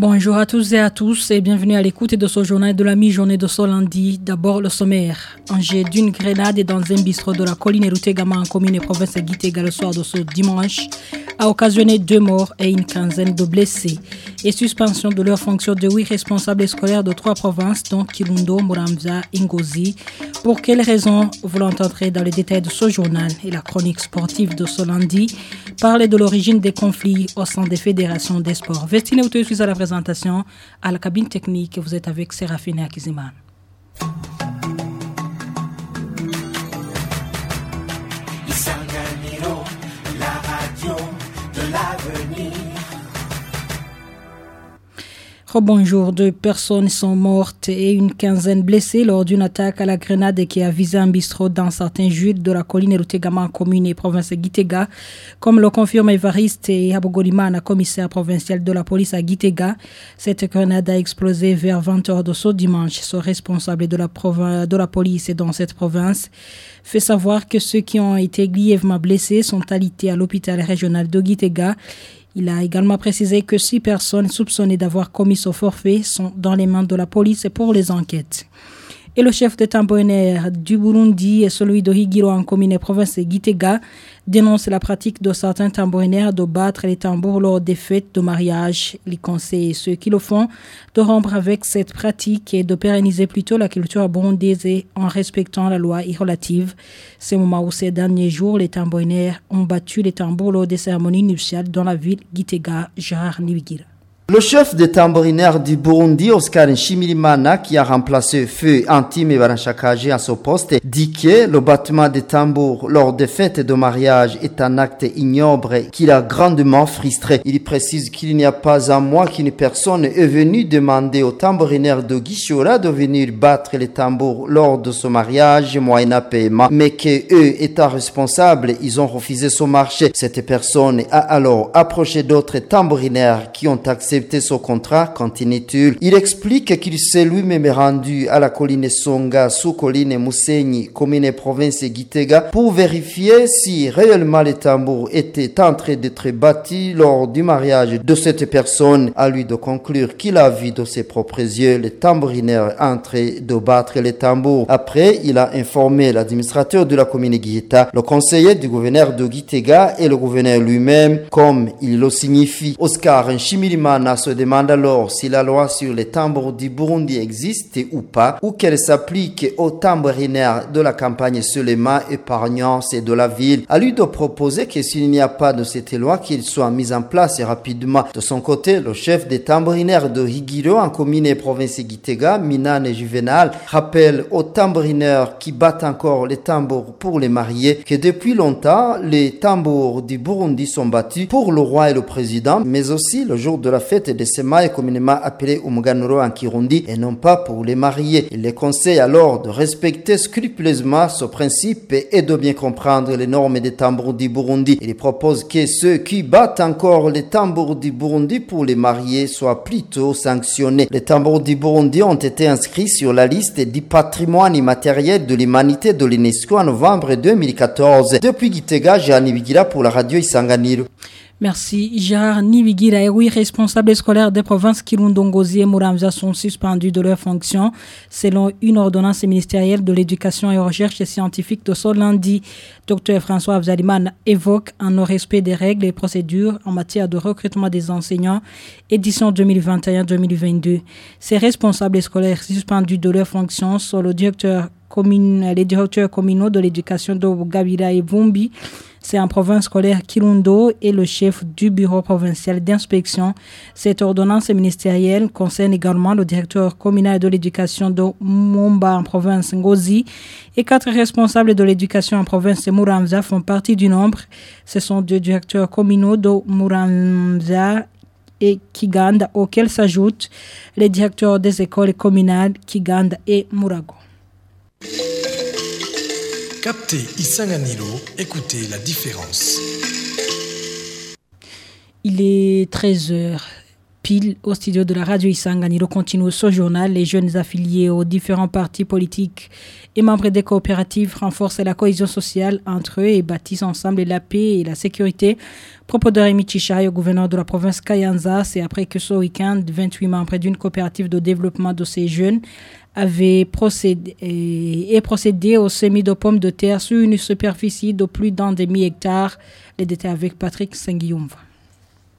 Bonjour à tous et à tous et bienvenue à l'écoute de ce journal de la mi-journée de ce lundi. D'abord le sommaire. Un d'une grenade dans un bistrot de la colline Routegama en commune et province de Gitega le soir de ce dimanche a occasionné deux morts et une quinzaine de blessés et suspension de leur fonction de huit responsables scolaires de trois provinces dont Kirundo, Muramza Ngozi. Pour quelles raisons vous l'entendrez dans les détails de ce journal et la chronique sportive de ce lundi parler de l'origine des conflits au sein des fédérations des sports. Vestine Outo suis à la présentation à la cabine technique. Vous êtes avec Séraphine Akiziman. Bonjour, deux personnes sont mortes et une quinzaine blessées lors d'une attaque à la grenade qui a visé un bistrot dans certains jules de la colline Rutegama, commune et province Gitega. Comme le confirme Evariste et Abogolimana, commissaire provincial de la police à Gitega, cette grenade a explosé vers 20h de ce dimanche. Ce responsable de la, de la police dans cette province fait savoir que ceux qui ont été grièvement blessés sont alités à l'hôpital régional de Gitega il a également précisé que six personnes soupçonnées d'avoir commis ce forfait sont dans les mains de la police pour les enquêtes. Et le chef de tambourinaire du Burundi et celui de Higiro en commune province de Gitega dénonce la pratique de certains tambourinaires de battre les tambours lors des fêtes de mariage. Il conseille ceux qui le font de rompre avec cette pratique et de pérenniser plutôt la culture burundaise en respectant la loi relative. C'est au moment où ces derniers jours, les tambourinaires ont battu les tambours lors des cérémonies nuptiales dans la ville Gitega, Gérard Nivigira. Le chef des tambourinaires du Burundi, Oscar Nshimirimana, qui a remplacé Feu Antime Baranchakaji à ce poste, dit que le battement des tambours lors des fêtes de mariage est un acte ignoble qui l'a grandement frustré. Il précise qu'il n'y a pas un mois qu'une personne est venue demander aux tambourinaires de Gishora de venir battre les tambours lors de ce mariage moyennant paiement, mais que eux étant responsables, ils ont refusé ce marché. Cette personne a alors approché d'autres tambourinaires qui ont accepté accepté contrat, continue-t-il. Il explique qu'il s'est lui-même rendu à la colline Songa, sous colline Mousseigny, commune province Gitega, pour vérifier si réellement les tambours étaient en train d'être bâtis lors du mariage de cette personne. À lui de conclure qu'il a vu de ses propres yeux les tambourinaires en train de battre les tambours. Après, il a informé l'administrateur de la commune Gita, le conseiller du gouverneur de Gitega et le gouverneur lui-même, comme il le signifie. Oscar Nshimirimana se demande alors si la loi sur les tambours du Burundi existe ou pas, ou qu'elle s'applique aux tambourinaires de la campagne seulement épargnant ceux de la ville. À lui de proposer que s'il n'y a pas de cette loi, qu'il soit mis en place rapidement. De son côté, le chef des tambourinaires de Higiro en commune et province Gitega, Minan et Juvenal, rappelle aux tambourinaires qui battent encore les tambours pour les mariés que depuis longtemps, les tambours du Burundi sont battus pour le roi et le président, mais aussi le jour de la fête de Sema est communément appelé Umuganuro en Kirundi et non pas pour les mariés. Il les conseille alors de respecter scrupuleusement ce principe et de bien comprendre les normes des tambours du Burundi. Il propose que ceux qui battent encore les tambours du Burundi pour les mariés soient plutôt sanctionnés. Les tambours du Burundi ont été inscrits sur la liste du patrimoine immatériel de l'humanité de l'UNESCO en novembre 2014. Depuis Gitega, Jeanne Vigila pour la radio Isanganiro. Merci. Gérard Nivigira oui, responsables scolaires des provinces Kirundongozi et Muramza sont suspendus de leurs fonctions selon une ordonnance ministérielle de l'éducation et recherche scientifique de ce lundi. Dr François Abzaliman évoque un non-respect des règles et procédures en matière de recrutement des enseignants, édition 2021-2022. Ces responsables scolaires suspendus de leurs fonctions sont le directeur commune, les directeurs communaux de l'éducation de Gavira et Vumbi, c'est en province scolaire Kirundo et le chef du bureau provincial d'inspection. Cette ordonnance ministérielle concerne également le directeur communal de l'éducation de Mumba en province Ngozi et quatre responsables de l'éducation en province Muramza font partie du nombre. Ce sont deux directeurs communaux de Muramza et Kiganda auxquels s'ajoutent les directeurs des écoles communales Kiganda et Murago. Captez Isanganilo, écoutez la différence. Il est 13h au studio de la radio Isanganiro continue ce journal. Les jeunes affiliés aux différents partis politiques et membres des coopératives renforcent la cohésion sociale entre eux et bâtissent ensemble la paix et la sécurité. Propos de Rémi Chichai, au gouverneur de la province Kayanza, c'est après que ce week-end, 28 membres d'une coopérative de développement de ces jeunes avaient procédé, et procédé au semis de pommes de terre sur une superficie de plus d'un demi-hectare. Les détails avec Patrick Senguiumva.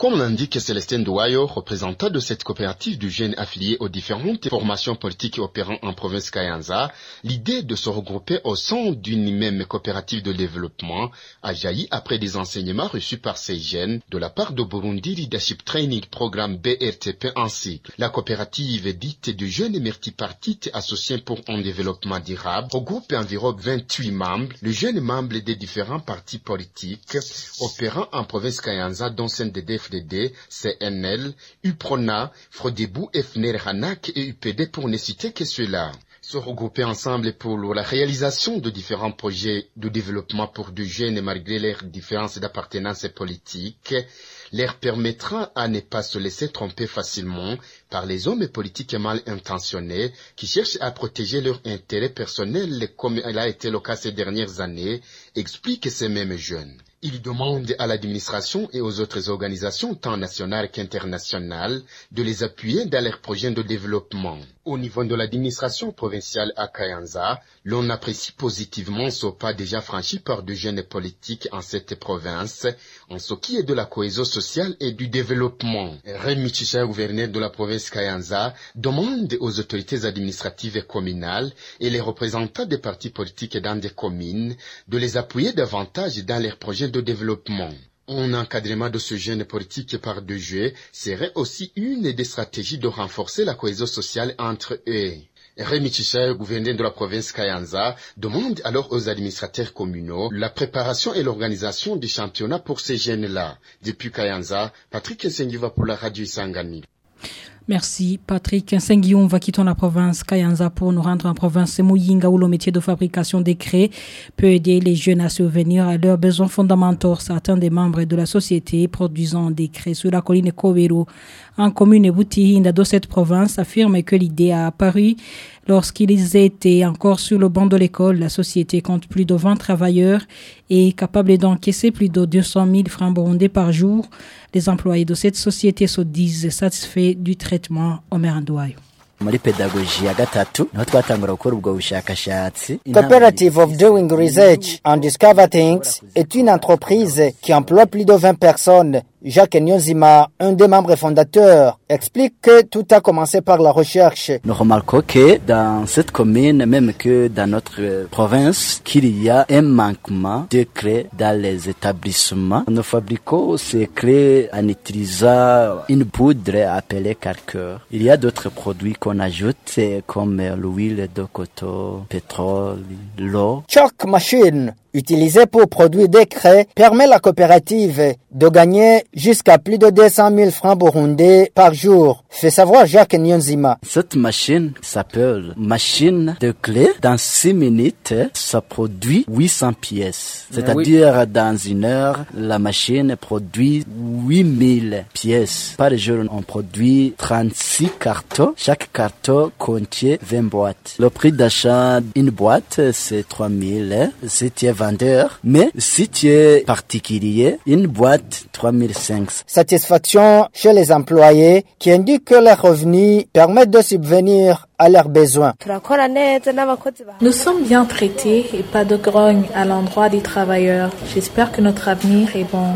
Comme l'indique Célestin Douayo, représentant de cette coopérative du jeune affilié aux différentes formations politiques opérant en province Kayanza, l'idée de se regrouper au sein d'une même coopérative de développement a jailli après des enseignements reçus par ces jeunes de la part de Burundi Leadership Training Programme BRTP en cycle. La coopérative dite du jeune multipartite associé pour un développement durable regroupe environ 28 membres, les jeunes membres des différents partis politiques opérant en province Kayanza dont CNDD CNL, UPRONA, Frodebou, Hanak et UPD pour ne citer que ceux-là se regrouper ensemble pour la réalisation de différents projets de développement pour de jeunes malgré leurs différences d'appartenance politique leur permettra à ne pas se laisser tromper facilement par les hommes politiques mal intentionnés qui cherchent à protéger leurs intérêts personnels comme il a été le cas ces dernières années, expliquent ces mêmes jeunes. Il demande à l'administration et aux autres organisations tant nationales qu'internationales de les appuyer dans leurs projets de développement. Au niveau de l'administration provinciale à Kayanza, l'on apprécie positivement ce pas déjà franchi par de jeunes politiques en cette province, en ce qui est de la cohésion sociale et du développement. Rémi Chicha, gouverneur de la province Kayanza, demande aux autorités administratives et communales et les représentants des partis politiques dans des communes de les appuyer davantage dans leurs projets de développement. Un encadrement de ce jeune politique par deux jeux serait aussi une des stratégies de renforcer la cohésion sociale entre eux. Rémi Chicha, gouverneur de la province Kayanza, demande alors aux administrateurs communaux la préparation et l'organisation du championnat pour ces jeunes-là. Depuis Kayanza, Patrick Nsengiva pour la radio Sangani. Merci Patrick. Nsengion va quitter la province Kayanza pour nous rendre en province Mouyinga où le métier de fabrication des craies peut aider les jeunes à survenir à leurs besoins fondamentaux. Certains des membres de la société produisant des craies sur la colline Kowero en commune Boutihinda de cette province affirment que l'idée a apparu lorsqu'ils étaient encore sur le banc de l'école. La société compte plus de 20 travailleurs et est capable d'encaisser plus de 200 000 francs burundais par jour. Les employés de cette société se disent satisfaits du traitement au muri pedagogy ya gatatu niho twatangura gukora ubwo bushakashatsi Cooperative of Doing Research and Discover Things est une entreprise qui emploie plus de 20 personnes. Jacques Nyonzima, un des membres fondateurs, explique que tout a commencé par la recherche. nous remarquons que dans cette commune même que dans notre euh, province qu'il y a un manquement de craie dans les établissements. Nous fabriquons ces craies en utilisant une poudre appelée calqueur. Il y a d'autres produits qu'on ajoute comme l'huile de coton pétrole l'eau. Chaque machine utilisée pour produire des craies permet la coopérative de gagner jusqu'à plus de 200 000 francs burundais par jour, fait savoir Jacques Nyonzima. Cette machine s'appelle machine de clé. Dans 6 minutes, ça produit 800 pièces. C'est-à-dire, dans une heure, la machine produit 8000 pièces. Par jour, on produit 36 cartons. Chaque carton contient 20 boîtes. Le prix d'achat d'une boîte, c'est 3000 si tu es vendeur. Mais si tu es particulier, une boîte, 3500. Satisfaction chez les employés qui indiquent que leurs revenus permettent de subvenir à leurs besoins. Nous sommes bien traités et pas de grogne à l'endroit des travailleurs. J'espère que notre avenir est bon.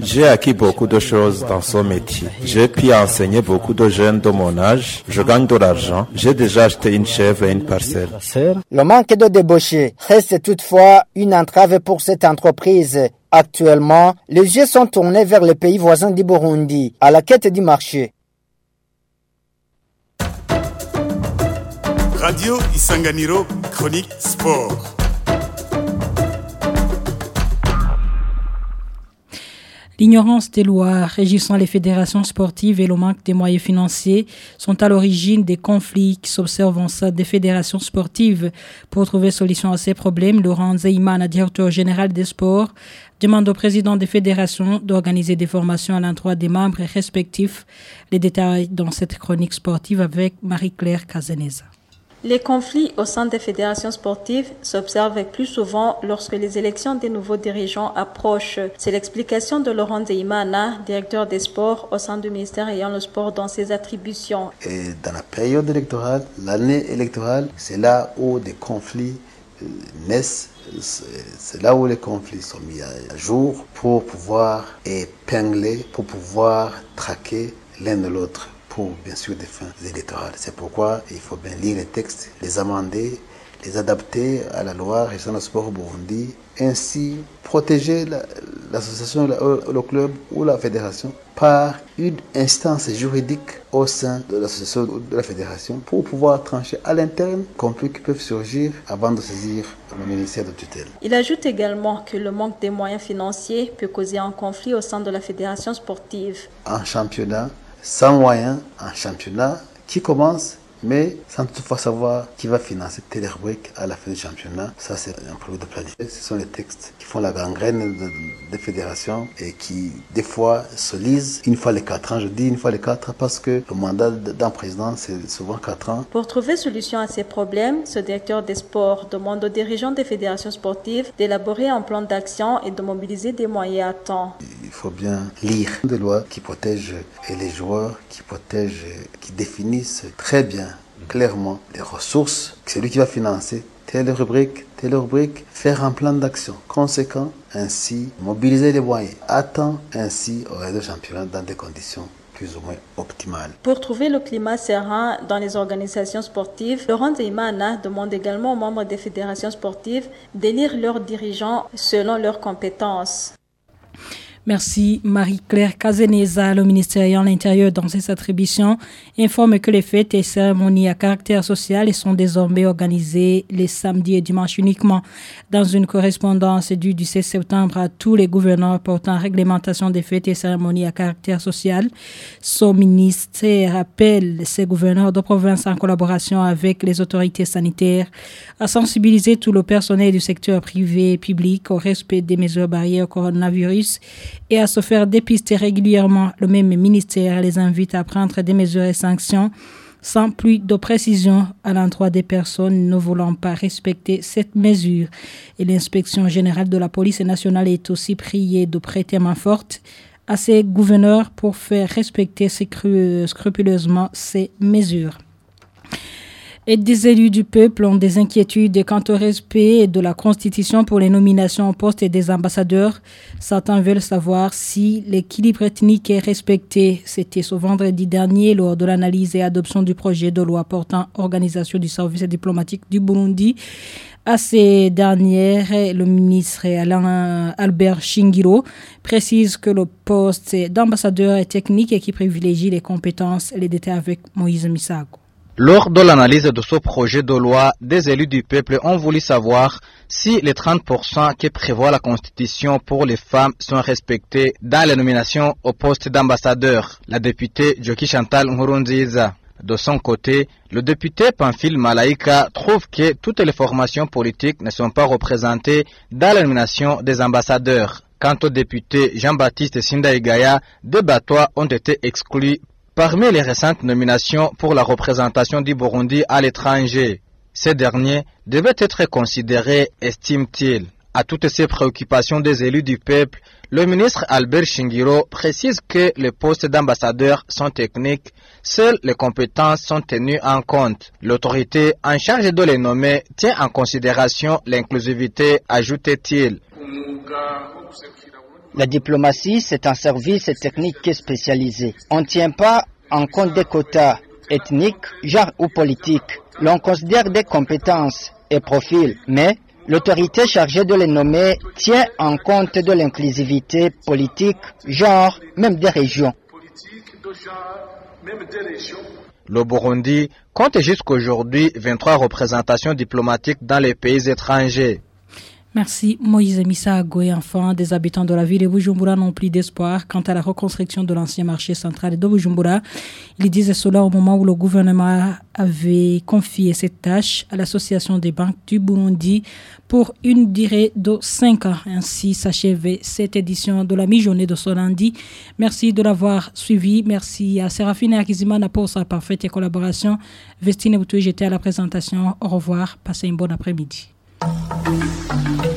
J'ai acquis beaucoup de choses dans ce métier. J'ai pu enseigner beaucoup de jeunes de mon âge. Je gagne de l'argent. J'ai déjà acheté une chèvre et une parcelle. Le manque de débauchés reste toutefois une entrave pour cette entreprise. Actuellement, les yeux sont tournés vers les pays voisins du Burundi, à la quête du marché. Radio Isanganiro, chronique sport. L'ignorance des lois régissant les fédérations sportives et le manque des moyens financiers sont à l'origine des conflits qui s'observent en des fédérations sportives. Pour trouver solution à ces problèmes, Laurent Zeyman, directeur général des sports, demande au président des fédérations d'organiser des formations à l'endroit des membres respectifs. Les détails dans cette chronique sportive avec Marie-Claire Cazeneza. Les conflits au sein des fédérations sportives s'observent plus souvent lorsque les élections des nouveaux dirigeants approchent. C'est l'explication de Laurent Deimana, directeur des sports au sein du ministère ayant le sport dans ses attributions. Et dans la période électorale, l'année électorale, c'est là où des conflits euh, naissent c'est là où les conflits sont mis à jour pour pouvoir épingler, pour pouvoir traquer l'un de l'autre pour bien sûr des fins électorales. C'est pourquoi il faut bien lire les textes, les amender, les adapter à la loi régissant le sport au Burundi, ainsi protéger l'association, le club ou la fédération par une instance juridique au sein de l'association ou de la fédération pour pouvoir trancher à l'interne conflits qui peuvent surgir avant de saisir le ministère de tutelle. Il ajoute également que le manque des moyens financiers peut causer un conflit au sein de la fédération sportive. En championnat, sans moyens en championnat qui commence mais sans toutefois savoir qui va financer rubrique à la fin du championnat. Ça, c'est un problème de planification. Ce sont les textes qui font la gangrène des fédérations et qui, des fois, se lisent une fois les quatre ans. Je dis une fois les quatre parce que le mandat d'un président, c'est souvent quatre ans. Pour trouver solution à ces problèmes, ce directeur des sports demande aux dirigeants des fédérations sportives d'élaborer un plan d'action et de mobiliser des moyens à temps. Il faut bien lire des lois qui protègent les joueurs, qui protègent, qui définissent très bien clairement les ressources, c'est lui qui va financer telle rubrique, telle rubrique, faire un plan d'action conséquent, ainsi mobiliser les moyens à temps, ainsi au de championnat dans des conditions plus ou moins optimales. Pour trouver le climat serein dans les organisations sportives, Laurent Zeymana demande également aux membres des fédérations sportives d'élire leurs dirigeants selon leurs compétences. Merci Marie-Claire Cazeneza. Le ministère de l'Intérieur, dans ses attributions, informe que les fêtes et cérémonies à caractère social sont désormais organisées les samedis et dimanches uniquement. Dans une correspondance du 16 septembre à tous les gouverneurs portant réglementation des fêtes et cérémonies à caractère social, son ministère appelle ces gouverneurs de province en collaboration avec les autorités sanitaires à sensibiliser tout le personnel du secteur privé et public au respect des mesures barrières coronavirus et à se faire dépister régulièrement. Le même ministère les invite à prendre des mesures et sanctions sans plus de précision à l'endroit des personnes ne voulant pas respecter cette mesure. Et l'inspection générale de la police nationale est aussi priée de prêter main forte à ses gouverneurs pour faire respecter scrupuleusement ces mesures et des élus du peuple ont des inquiétudes quant au respect de la Constitution pour les nominations au poste et des ambassadeurs. Certains veulent savoir si l'équilibre ethnique est respecté. C'était ce vendredi dernier lors de l'analyse et adoption du projet de loi portant organisation du service diplomatique du Burundi. À ces dernières, le ministre Alain Albert Shingiro précise que le poste d'ambassadeur est technique et qui privilégie les compétences. Les détails avec Moïse Misago. Lors de l'analyse de ce projet de loi, des élus du peuple ont voulu savoir si les 30% qui prévoit la Constitution pour les femmes sont respectés dans les nominations au poste d'ambassadeur. La députée Joki Chantal. De son côté, le député Pamphile Malaika trouve que toutes les formations politiques ne sont pas représentées dans la nomination des ambassadeurs. Quant au député Jean-Baptiste Sindaigaya, deux batois ont été exclus Parmi les récentes nominations pour la représentation du Burundi à l'étranger, ces derniers devaient être considérés, estime-t-il. À toutes ces préoccupations des élus du peuple, le ministre Albert Shingiro précise que les postes d'ambassadeurs sont techniques, seules les compétences sont tenues en compte. L'autorité en charge de les nommer tient en considération l'inclusivité, ajoutait-il. La diplomatie, c'est un service technique spécialisé. On ne tient pas en compte des quotas ethniques, genre ou politiques. L'on considère des compétences et profils, mais l'autorité chargée de les nommer tient en compte de l'inclusivité politique, genre, même des régions. Le Burundi compte jusqu'aujourd'hui 23 représentations diplomatiques dans les pays étrangers. Merci Moïse Missa Goé, enfant des habitants de la ville de Bujumbura n'ont plus d'espoir quant à la reconstruction de l'ancien marché central de Bujumbura. Ils disaient cela au moment où le gouvernement avait confié cette tâche à l'association des banques du Burundi pour une durée de 5 ans. Ainsi s'achève cette édition de la mi-journée de ce lundi. Merci de l'avoir suivi. Merci à Séraphine Akizimana pour sa parfaite collaboration. Vestine Boutou, j'étais à la présentation. Au revoir. Passez une bonne après-midi. Thank you.